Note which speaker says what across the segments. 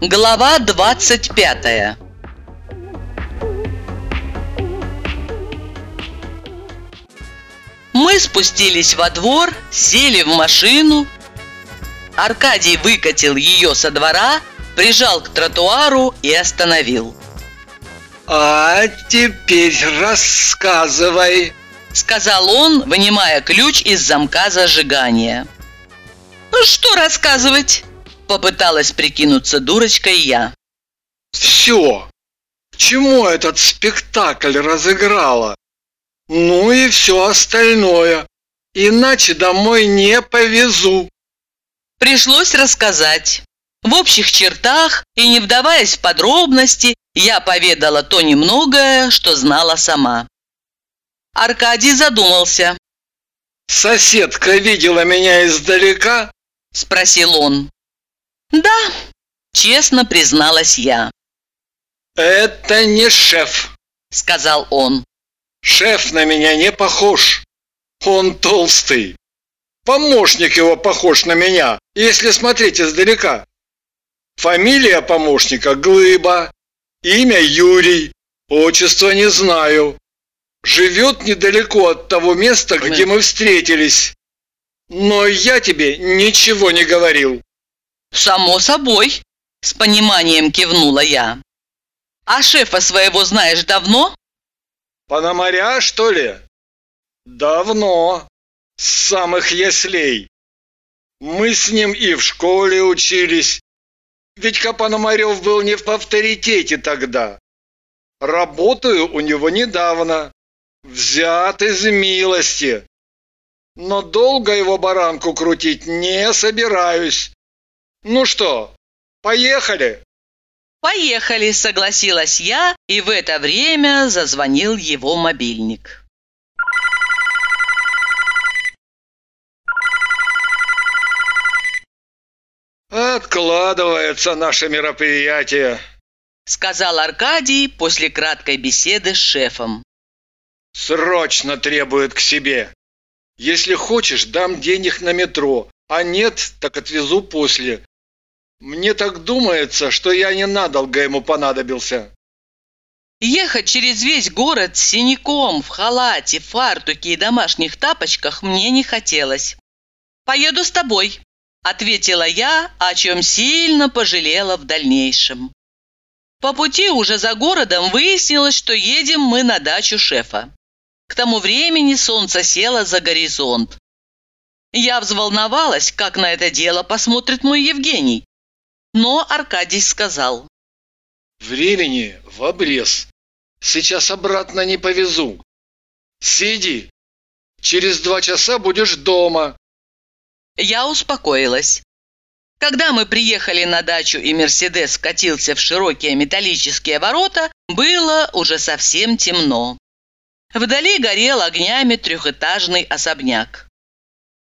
Speaker 1: Глава 25 Мы спустились во двор, сели в машину. Аркадий выкатил ее со двора, прижал к тротуару и остановил.
Speaker 2: «А теперь рассказывай», —
Speaker 1: сказал он, вынимая ключ из замка зажигания. «Что рассказывать?» — попыталась прикинуться дурочкой я.
Speaker 2: «Все. К чему этот спектакль разыграла? Ну и все остальное. Иначе домой не повезу».
Speaker 1: Пришлось рассказать. В общих чертах и не вдаваясь в подробности, я поведала то немногое, что знала сама. Аркадий задумался.
Speaker 2: «Соседка видела меня издалека?»
Speaker 1: – спросил он. «Да», – честно призналась я.
Speaker 2: «Это не шеф», –
Speaker 1: сказал он.
Speaker 2: «Шеф на меня не похож. Он толстый. Помощник его похож на меня, если смотреть издалека. Фамилия помощника Глыба, имя Юрий, отчество не знаю. Живет недалеко от того места, где мы встретились. Но я тебе ничего не говорил.
Speaker 1: Само собой, с пониманием кивнула я. А шефа своего знаешь давно?
Speaker 2: Пономаря, что ли? Давно. С самых яслей. Мы с ним и в школе учились, Витька Пономарев был не в авторитете тогда. Работаю у него недавно. Взят из милости. Но долго его баранку крутить не собираюсь. Ну что, поехали?
Speaker 1: Поехали, согласилась я, и в это время зазвонил его мобильник.
Speaker 2: «Откладывается наше мероприятие», —
Speaker 1: сказал Аркадий после краткой беседы с шефом.
Speaker 2: «Срочно требует к себе. Если хочешь, дам денег на метро, а нет, так отвезу после. Мне так думается, что я не надолго ему понадобился».
Speaker 1: Ехать через весь город с синяком, в халате, фартуке и домашних тапочках мне не хотелось. «Поеду с тобой», Ответила я, о чем сильно пожалела в дальнейшем. По пути уже за городом выяснилось, что едем мы на дачу шефа. К тому времени солнце село за горизонт. Я взволновалась, как на это дело посмотрит мой Евгений. Но Аркадий сказал.
Speaker 2: «Времени в обрез. Сейчас обратно не повезу. Сиди. Через два часа будешь дома.
Speaker 1: Я успокоилась. Когда мы приехали на дачу и «Мерседес» катился в широкие металлические ворота, было уже совсем темно. Вдали горел огнями трехэтажный особняк.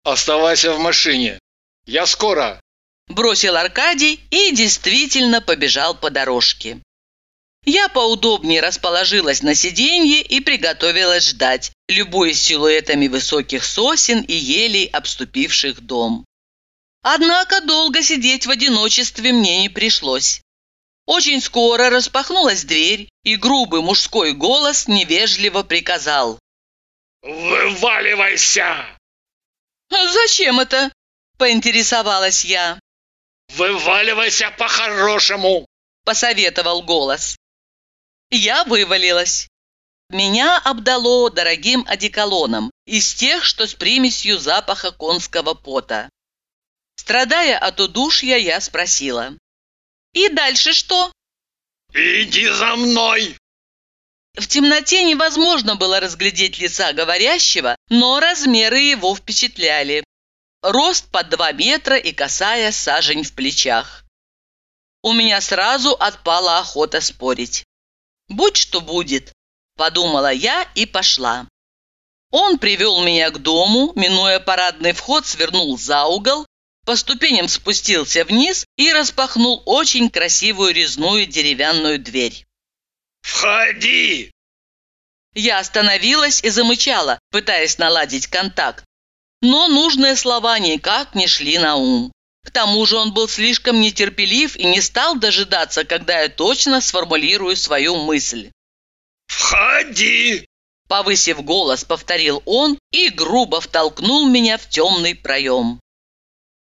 Speaker 2: «Оставайся в машине. Я скоро!»
Speaker 1: Бросил Аркадий и действительно побежал по дорожке. Я поудобнее расположилась на сиденье и приготовилась ждать, любуясь силуэтами высоких сосен и елей, обступивших дом. Однако долго сидеть в одиночестве мне не пришлось. Очень скоро распахнулась дверь, и грубый мужской голос невежливо приказал.
Speaker 2: «Вываливайся!»
Speaker 1: «Зачем это?» – поинтересовалась я.
Speaker 2: «Вываливайся по-хорошему!»
Speaker 1: – посоветовал голос. Я вывалилась. Меня обдало дорогим одеколоном, из тех, что с примесью запаха конского пота. Страдая от удушья, я спросила. «И дальше что?»
Speaker 2: «Иди за мной!»
Speaker 1: В темноте невозможно было разглядеть лица говорящего, но размеры его впечатляли. Рост под два метра и косая сажень в плечах. У меня сразу отпала охота спорить. Будь что будет, подумала я и пошла. Он привел меня к дому, минуя парадный вход, свернул за угол, по ступеням спустился вниз и распахнул очень красивую резную деревянную дверь.
Speaker 2: «Входи!»
Speaker 1: Я остановилась и замычала, пытаясь наладить контакт, но нужные слова никак не шли на ум. К тому же он был слишком нетерпелив и не стал дожидаться, когда я точно сформулирую свою мысль.
Speaker 2: «Входи!»
Speaker 1: Повысив голос, повторил он и грубо втолкнул меня в темный проем.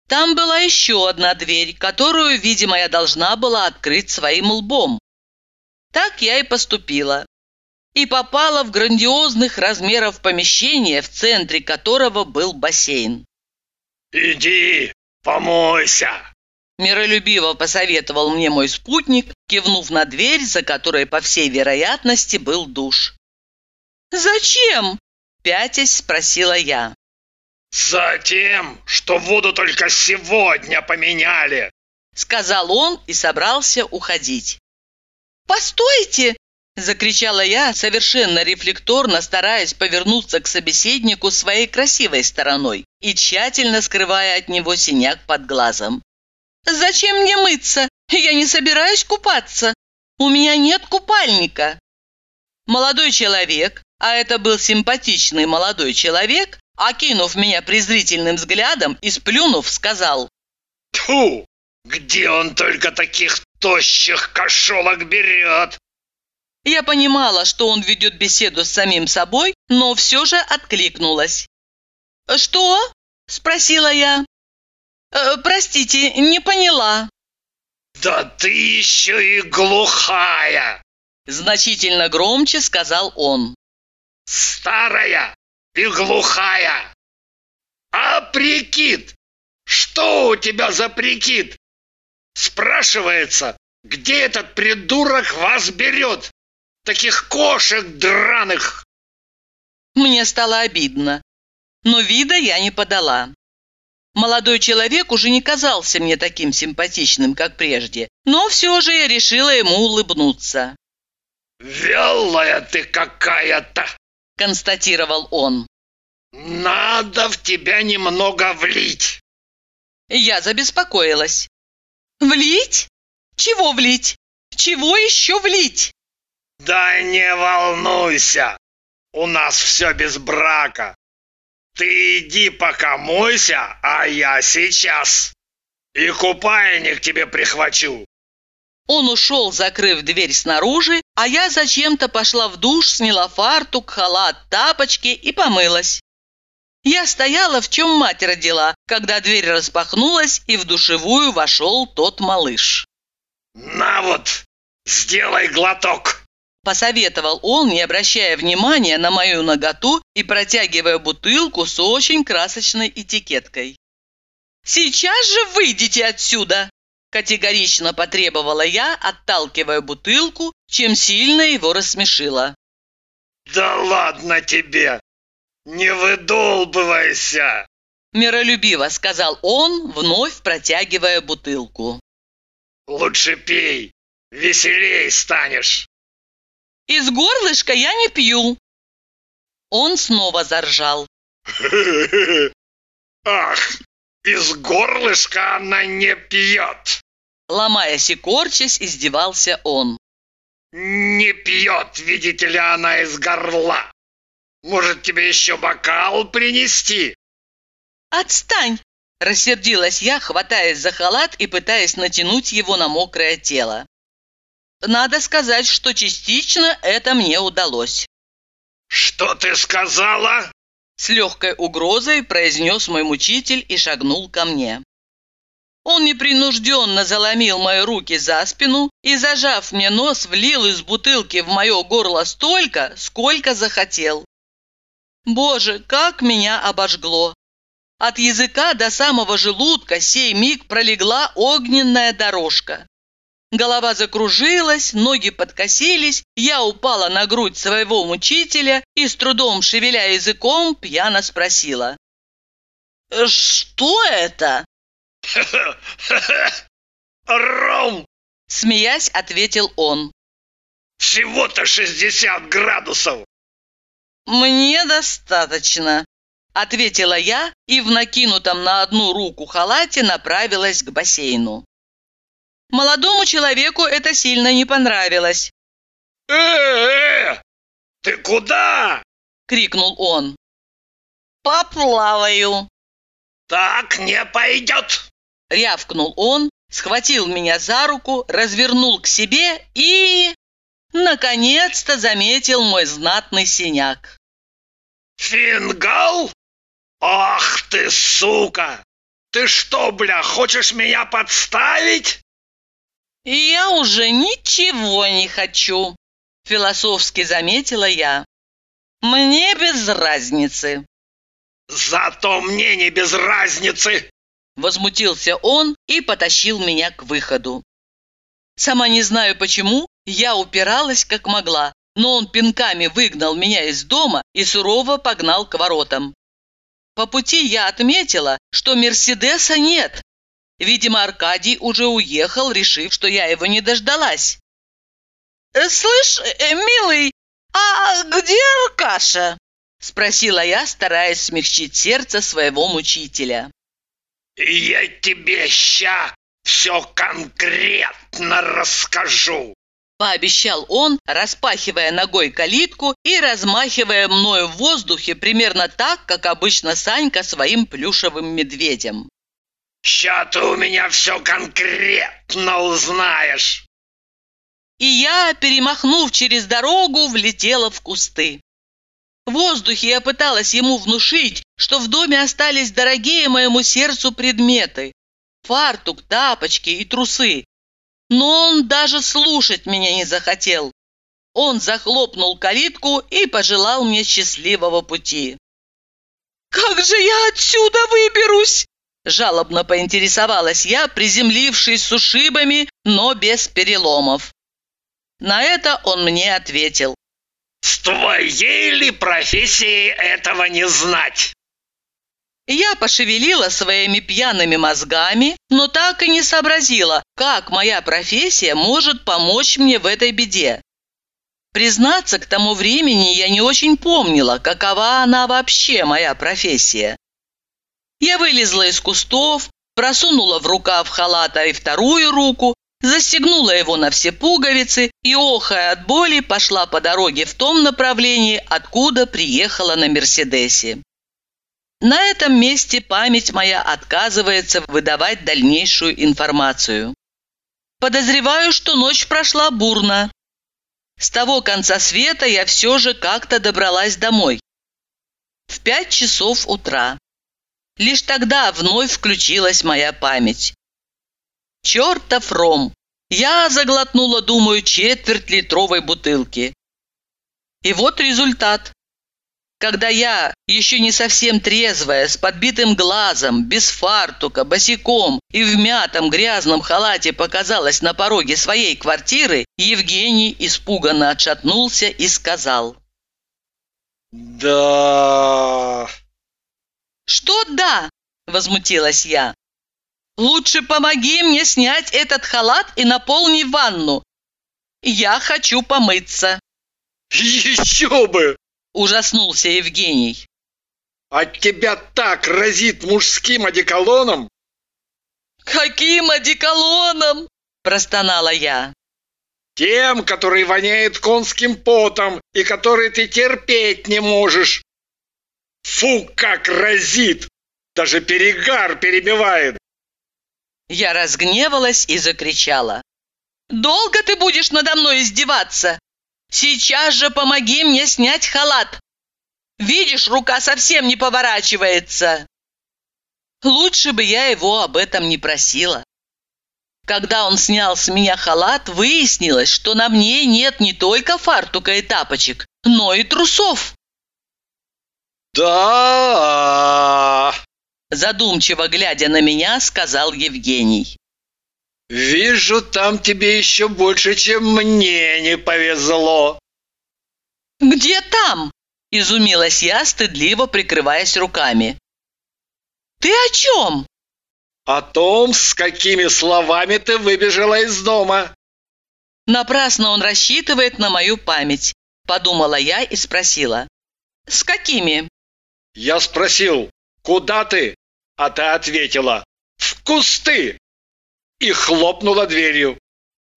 Speaker 1: Там была еще одна дверь, которую, видимо, я должна была открыть своим лбом. Так я и поступила. И попала в грандиозных размеров помещение, в центре которого был бассейн.
Speaker 2: «Иди, помойся!»
Speaker 1: Миролюбиво посоветовал мне мой спутник, кивнув на дверь, за которой, по всей вероятности, был душ. «Зачем?» – пятясь спросила я.
Speaker 2: «Затем, что воду только сегодня поменяли!»
Speaker 1: – сказал он и собрался уходить. «Постойте!» – закричала я, совершенно рефлекторно стараясь повернуться к собеседнику своей красивой стороной и тщательно скрывая от него синяк под глазом. «Зачем мне мыться? Я не собираюсь купаться. У меня нет купальника». Молодой человек, а это был симпатичный молодой человек, окинув меня презрительным взглядом и сплюнув, сказал.
Speaker 2: «Тьфу! Где он только таких тощих кошелок берет?»
Speaker 1: Я понимала, что он ведет беседу с самим собой, но все же откликнулась. «Что?» – спросила я. «Э, «Простите, не поняла».
Speaker 2: «Да ты еще и глухая!»
Speaker 1: – значительно громче сказал он
Speaker 2: старая и глухая. А прикид? Что у тебя за прикид? Спрашивается, где этот придурок вас берет? Таких кошек драных.
Speaker 1: Мне стало обидно, но вида я не подала. Молодой человек уже не казался мне таким симпатичным, как прежде, но все же я решила ему улыбнуться.
Speaker 2: «Вялая ты какая-то!»
Speaker 1: констатировал он.
Speaker 2: «Надо в тебя немного влить!»
Speaker 1: Я забеспокоилась. «Влить? Чего влить? Чего еще влить?»
Speaker 2: «Да не волнуйся! У нас все без брака. Ты иди пока мойся, а я сейчас. И купальник тебе прихвачу.
Speaker 1: Он ушел, закрыв дверь снаружи, а я зачем-то пошла в душ, сняла фартук, халат, тапочки и помылась. Я стояла, в чем мать родила, когда дверь распахнулась, и в душевую вошел тот малыш.
Speaker 2: «На вот, сделай глоток!»
Speaker 1: Посоветовал он, не обращая внимания на мою ноготу и протягивая бутылку с очень красочной этикеткой. «Сейчас же выйдите отсюда!» Категорично потребовала я, отталкивая бутылку, чем сильно его рассмешила.
Speaker 2: «Да ладно тебе! Не выдолбывайся!»
Speaker 1: Миролюбиво сказал он, вновь протягивая бутылку.
Speaker 2: «Лучше пей, веселей станешь!»
Speaker 1: «Из горлышка я не пью!» Он снова заржал.
Speaker 2: «Ах, из горлышка она не пьет!»
Speaker 1: Ломаясь и корчась, издевался он.
Speaker 2: «Не пьет, видите ли, она из горла. Может, тебе еще бокал принести?»
Speaker 1: «Отстань!» – рассердилась я, хватаясь за халат и пытаясь натянуть его на мокрое тело. Надо сказать, что частично это мне удалось.
Speaker 2: «Что ты сказала?»
Speaker 1: С легкой угрозой произнес мой мучитель и шагнул ко мне. Он непринужденно заломил мои руки за спину и, зажав мне нос, влил из бутылки в мое горло столько, сколько захотел. Боже, как меня обожгло! От языка до самого желудка сей миг пролегла огненная дорожка. Голова закружилась, ноги подкосились, я упала на грудь своего мучителя и, с трудом шевеля языком, пьяно спросила. «Что это?»
Speaker 2: «Ром!»
Speaker 1: Смеясь, ответил он.
Speaker 2: «Всего-то 60 градусов!»
Speaker 1: «Мне достаточно», – ответила я и в накинутом на одну руку халате направилась к бассейну. Молодому человеку это сильно не понравилось.
Speaker 2: «Э-э-э! Ты куда?»
Speaker 1: – крикнул он. «Поплаваю».
Speaker 2: «Так не пойдет!»
Speaker 1: Рявкнул он, схватил меня за руку, развернул к себе и... Наконец-то заметил мой знатный синяк.
Speaker 2: «Фингал? Ах ты, сука! Ты что, бля, хочешь меня подставить?»
Speaker 1: «Я уже ничего не хочу», – философски заметила я. «Мне без разницы».
Speaker 2: «Зато мне не без разницы!»
Speaker 1: Возмутился он и потащил меня к выходу. Сама не знаю почему, я упиралась как могла, но он пинками выгнал меня из дома и сурово погнал к воротам. По пути я отметила, что Мерседеса нет. Видимо, Аркадий уже уехал, решив, что я его не дождалась. «Э, «Слышь, э, милый, а где Аркаша?» – спросила я, стараясь смягчить сердце своего мучителя.
Speaker 2: «Я тебе ща все конкретно расскажу!»
Speaker 1: Пообещал он, распахивая ногой калитку и размахивая мною в воздухе примерно так, как обычно Санька своим плюшевым медведем.
Speaker 2: «Ща ты у меня все конкретно узнаешь!»
Speaker 1: И я, перемахнув через дорогу, влетела в кусты. В воздухе я пыталась ему внушить, что в доме остались дорогие моему сердцу предметы. Фартук, тапочки и трусы. Но он даже слушать меня не захотел. Он захлопнул калитку и пожелал мне счастливого пути. «Как же я отсюда выберусь?» Жалобно поинтересовалась я, приземлившись с ушибами, но без переломов. На это он мне ответил.
Speaker 2: «С твоей ли профессией этого не знать?»
Speaker 1: Я пошевелила своими пьяными мозгами, но так и не сообразила, как моя профессия может помочь мне в этой беде. Признаться, к тому времени я не очень помнила, какова она вообще, моя профессия. Я вылезла из кустов, просунула в рукав халата и вторую руку, застегнула его на все пуговицы и, охая от боли, пошла по дороге в том направлении, откуда приехала на Мерседесе. На этом месте память моя отказывается выдавать дальнейшую информацию. Подозреваю, что ночь прошла бурно. С того конца света я все же как-то добралась домой. В пять часов утра. Лишь тогда вновь включилась моя память. Чертов ром! Я заглотнула, думаю, четверть литровой бутылки. И вот результат. Когда я, еще не совсем трезвая, с подбитым глазом, без фартука, босиком и в мятом грязном халате показалась на пороге своей квартиры, Евгений испуганно отшатнулся и сказал.
Speaker 2: «Да...»
Speaker 1: «Что «да»?» – возмутилась я. «Лучше помоги мне снять этот халат и наполни ванну. Я хочу помыться».
Speaker 2: «Еще бы!»
Speaker 1: Ужаснулся Евгений.
Speaker 2: От тебя так разит мужским одеколоном?
Speaker 1: Каким одеколоном? Простонала я.
Speaker 2: Тем, который воняет конским потом и который ты терпеть не можешь. Фу, как разит! Даже перегар перебивает.
Speaker 1: Я разгневалась и закричала. «Долго ты будешь надо мной издеваться? Сейчас же помоги мне снять халат. Видишь, рука совсем не поворачивается. Лучше бы я его об этом не просила. Когда он снял с меня халат, выяснилось, что на мне нет не только фартука и тапочек, но и трусов.
Speaker 2: «Да!»
Speaker 1: Задумчиво глядя на меня, сказал Евгений.
Speaker 2: «Вижу, там тебе еще больше, чем мне не повезло».
Speaker 1: «Где там?» – изумилась я, стыдливо прикрываясь руками. «Ты о чем?»
Speaker 2: «О том, с какими словами ты выбежала из дома».
Speaker 1: Напрасно он рассчитывает на мою память, подумала я и спросила. «С какими?»
Speaker 2: Я спросил, куда ты? А ты ответила, в кусты и хлопнула дверью.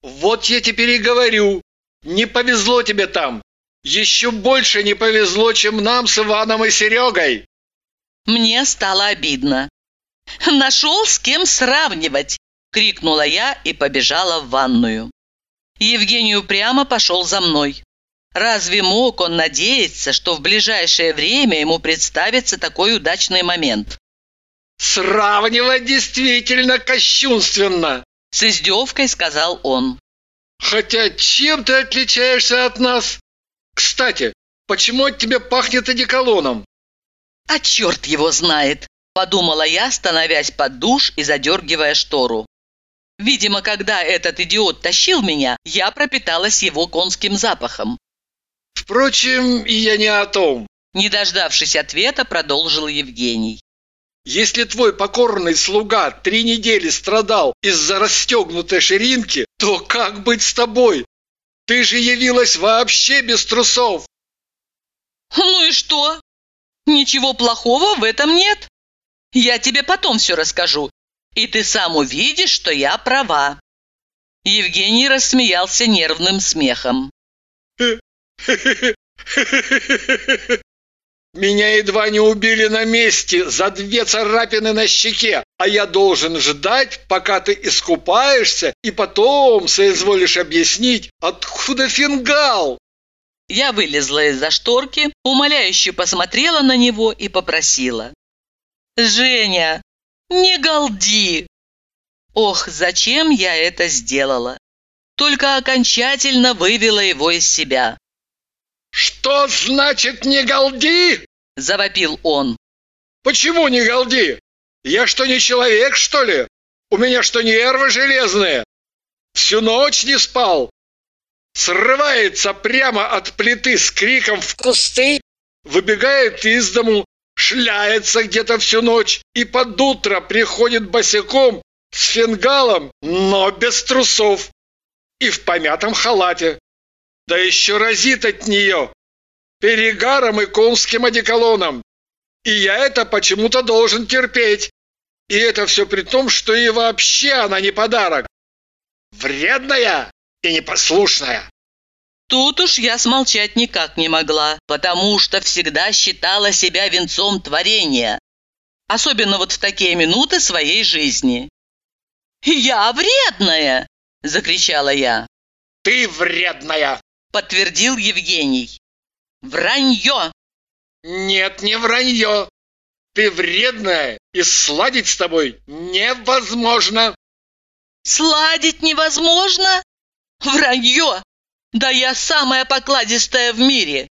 Speaker 2: Вот я теперь и говорю, не повезло тебе там. Еще больше не повезло, чем нам с Иваном и Серегой.
Speaker 1: Мне стало обидно. «Нашел с кем сравнивать!» – крикнула я и побежала в ванную. Евгений упрямо пошел за мной. Разве мог он надеяться, что в ближайшее время ему представится такой удачный момент?
Speaker 2: «Сравнивать действительно кощунственно!» С
Speaker 1: издевкой сказал он.
Speaker 2: «Хотя чем ты отличаешься от нас? Кстати, почему от тебя пахнет одеколоном?»
Speaker 1: «А черт его знает!» – подумала я, становясь под душ и задергивая штору. Видимо, когда этот идиот тащил меня, я пропиталась его конским запахом.
Speaker 2: Впрочем, и я не о том.
Speaker 1: Не дождавшись ответа, продолжил Евгений.
Speaker 2: Если твой покорный слуга три недели страдал из-за расстегнутой ширинки, то как быть с тобой? Ты же явилась вообще без трусов.
Speaker 1: Ну и что? Ничего плохого в этом нет. Я тебе потом все расскажу, и ты сам увидишь, что я права. Евгений рассмеялся нервным смехом.
Speaker 2: Меня едва не убили на месте за две царапины на щеке, а я должен ждать, пока ты искупаешься, и потом соизволишь объяснить, откуда фингал.
Speaker 1: Я вылезла из-за шторки, умоляюще посмотрела на него и попросила. «Женя, не галди!» Ох, зачем я это сделала? Только окончательно вывела его из себя.
Speaker 2: «Что значит не галди?»
Speaker 1: – завопил он.
Speaker 2: «Почему не галди? Я что, не человек, что ли? У меня что, нервы железные? Всю ночь не спал. Срывается прямо от плиты с криком в кусты, выбегает из дому, шляется где-то всю ночь и под утро приходит босиком с фингалом, но без трусов и в помятом халате. Да еще разит от нее перегаром и конским одеколоном. И я это почему-то должен терпеть. И это все при том, что и вообще она не подарок. Вредная и непослушная.
Speaker 1: Тут уж я смолчать никак не могла, потому что всегда считала себя венцом творения. Особенно вот в такие минуты своей жизни. «Я вредная!» – закричала я.
Speaker 2: «Ты вредная!»
Speaker 1: Подтвердил Евгений. Вранье!
Speaker 2: Нет, не вранье. Ты вредная, и сладить с тобой невозможно.
Speaker 1: Сладить невозможно? Вранье! Да я самая покладистая в мире.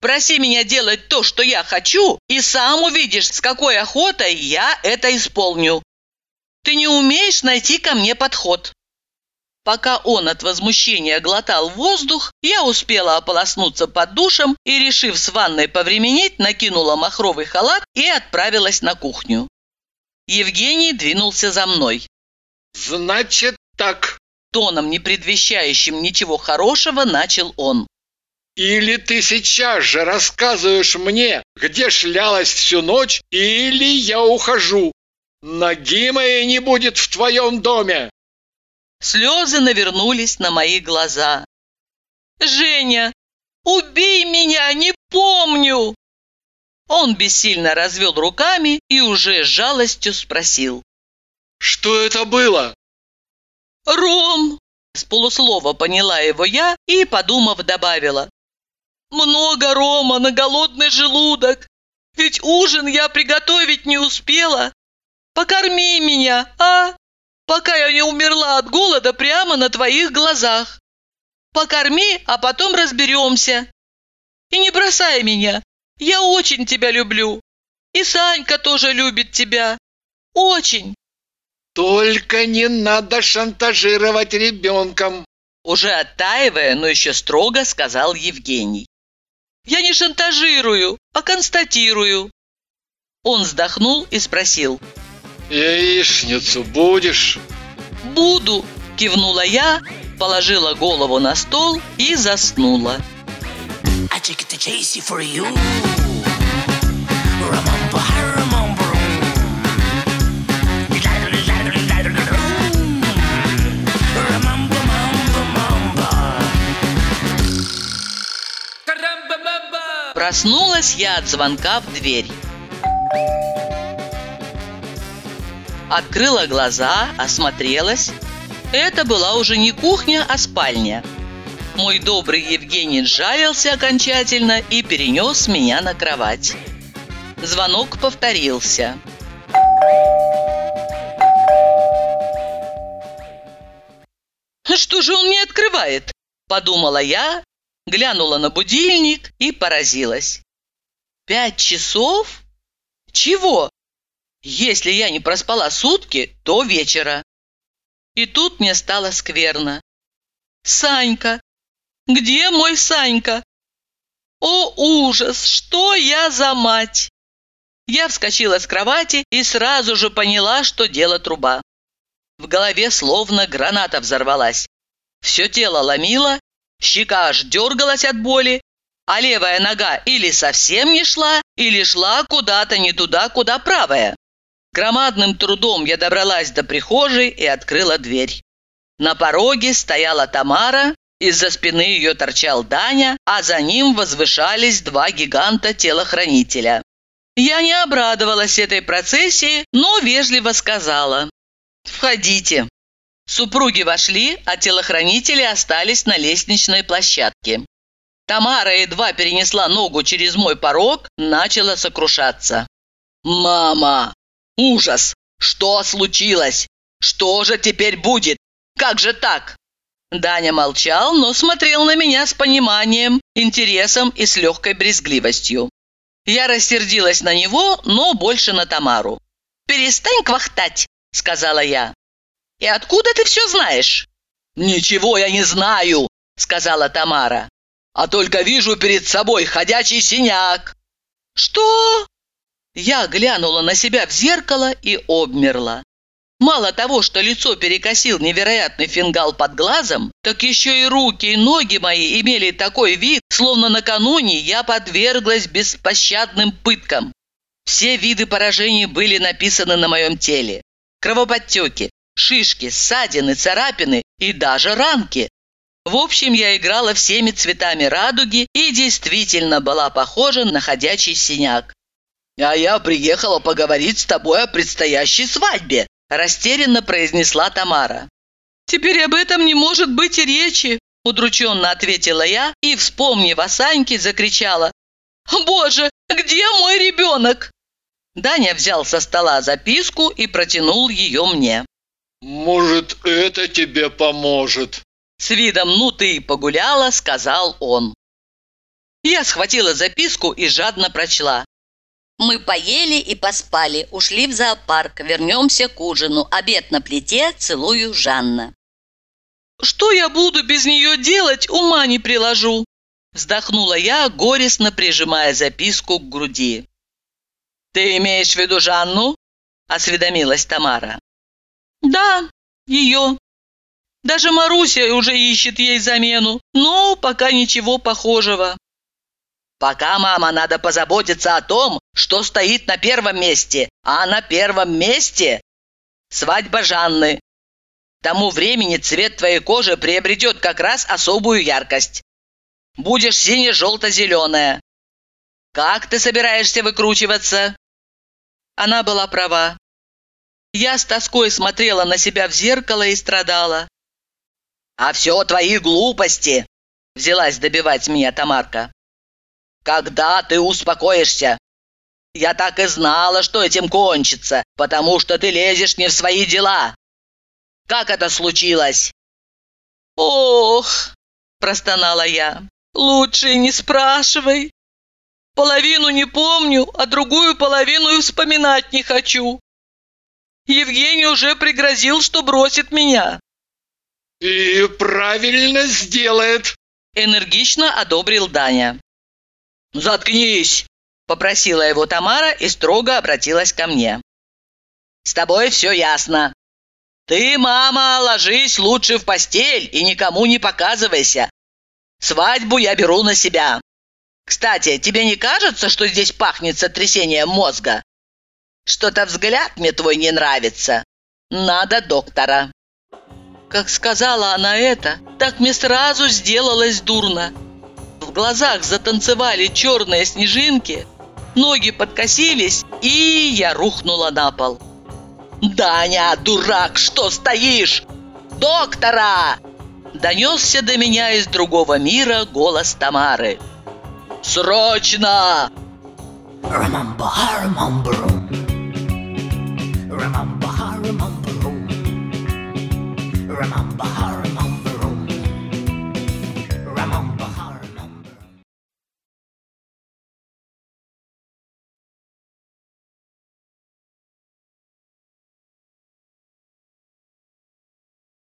Speaker 1: Проси меня делать то, что я хочу, и сам увидишь, с какой охотой я это исполню. Ты не умеешь найти ко мне подход. Пока он от возмущения глотал воздух, я успела ополоснуться под душем и, решив с ванной повременить, накинула махровый халат и отправилась на кухню. Евгений двинулся за мной.
Speaker 2: «Значит так»,
Speaker 1: тоном, не предвещающим ничего хорошего, начал он.
Speaker 2: «Или ты сейчас же рассказываешь мне, где шлялась всю ночь, или я ухожу. Ноги моей не будет в твоем доме!»
Speaker 1: Слезы навернулись на мои глаза. «Женя, убей меня, не помню!» Он бессильно развел руками и уже с жалостью спросил.
Speaker 2: «Что это было?»
Speaker 1: «Ром!» С полуслова поняла его я и, подумав, добавила. «Много рома на голодный желудок! Ведь ужин я приготовить не успела! Покорми меня, а?» Пока я не умерла от голода прямо на твоих глазах. Покорми, а потом разберемся. И не бросай меня. Я очень тебя люблю. И Санька тоже любит тебя. Очень.
Speaker 2: Только не надо шантажировать ребенком.
Speaker 1: Уже оттаивая, но еще строго сказал Евгений. Я не шантажирую, а констатирую. Он вздохнул и спросил.
Speaker 2: «Яичницу будешь?»
Speaker 1: «Буду!» – кивнула я, положила голову на стол и заснула. Проснулась я от звонка в дверь. Открыла глаза, осмотрелась. Это была уже не кухня, а спальня. Мой добрый Евгений сжалился окончательно и перенес меня на кровать. Звонок повторился. «Что же он не открывает?» – подумала я, глянула на будильник и поразилась. «Пять часов? Чего? Если я не проспала сутки, то вечера». И тут мне стало скверно. «Санька! Где мой Санька?» «О, ужас! Что я за мать!» Я вскочила с кровати и сразу же поняла, что дело труба. В голове словно граната взорвалась. Все тело ломило, щека аж дергалась от боли, а левая нога или совсем не шла, или шла куда-то не туда, куда правая. Громадным трудом я добралась до прихожей и открыла дверь. На пороге стояла Тамара, из-за спины ее торчал Даня, а за ним возвышались два гиганта-телохранителя. Я не обрадовалась этой процессии, но вежливо сказала «Входите». Супруги вошли, а телохранители остались на лестничной площадке. Тамара едва перенесла ногу через мой порог, начала сокрушаться. «Мама! Ужас! Что случилось? Что же теперь будет? Как же так?» Даня молчал, но смотрел на меня с пониманием, интересом и с легкой брезгливостью. Я рассердилась на него, но больше на Тамару. «Перестань квахтать!» – сказала я. «И откуда ты все знаешь?» «Ничего я не знаю», — сказала Тамара. «А только вижу перед собой ходячий синяк». «Что?» Я глянула на себя в зеркало и обмерла. Мало того, что лицо перекосил невероятный фингал под глазом, так еще и руки и ноги мои имели такой вид, словно накануне я подверглась беспощадным пыткам. Все виды поражений были написаны на моем теле. Кровоподтеки, шишки, ссадины, царапины и даже ранки. В общем, я играла всеми цветами радуги и действительно была похожа на ходячий синяк. «А я приехала поговорить с тобой о предстоящей свадьбе», растерянно произнесла Тамара. «Теперь об этом не может быть и речи», удрученно ответила я и, вспомнив о Саньке, закричала. «Боже, где мой ребенок?» Даня взял со стола записку и протянул ее мне.
Speaker 2: «Может, это тебе поможет?»
Speaker 1: С видом «ну ты и погуляла», сказал он. Я схватила записку и жадно прочла.
Speaker 3: Мы поели и поспали, ушли в зоопарк, вернемся к ужину. Обед на плите, целую Жанна.
Speaker 1: «Что я буду без нее делать, ума не приложу!» Вздохнула я, горестно прижимая записку к груди. «Ты имеешь в виду Жанну?» – осведомилась Тамара. «Да, ее. Даже Маруся уже ищет ей замену, но пока ничего похожего». «Пока, мама, надо позаботиться о том, что стоит на первом месте, а на первом месте – свадьба Жанны. К тому времени цвет твоей кожи приобретет как раз особую яркость. Будешь сине-желто-зеленая. Как ты собираешься выкручиваться?» Она была права. Я с тоской смотрела на себя в зеркало и страдала. «А все твои глупости!» – взялась добивать меня Тамарка. «Когда ты успокоишься? Я так и знала, что этим кончится, потому что ты лезешь не в свои дела. Как это случилось?» «Ох!» – простонала я. «Лучше не спрашивай. Половину не помню, а другую половину и вспоминать не хочу. Евгений уже пригрозил, что бросит меня».
Speaker 2: «И правильно сделает», –
Speaker 1: энергично одобрил Даня. «Заткнись!» – попросила его Тамара и строго обратилась ко мне. «С тобой все ясно. Ты, мама, ложись лучше в постель и никому не показывайся. Свадьбу я беру на себя. Кстати, тебе не кажется, что здесь пахнет сотрясением мозга? Что-то взгляд мне твой не нравится. Надо доктора». Как сказала она это, так мне сразу сделалось дурно. Глазах затанцевали черные снежинки, ноги подкосились, и я рухнула на пол. «Даня, дурак, что стоишь? Доктора!» Донесся до меня из другого мира голос Тамары. «Срочно!»
Speaker 4: Remember, remember, remember.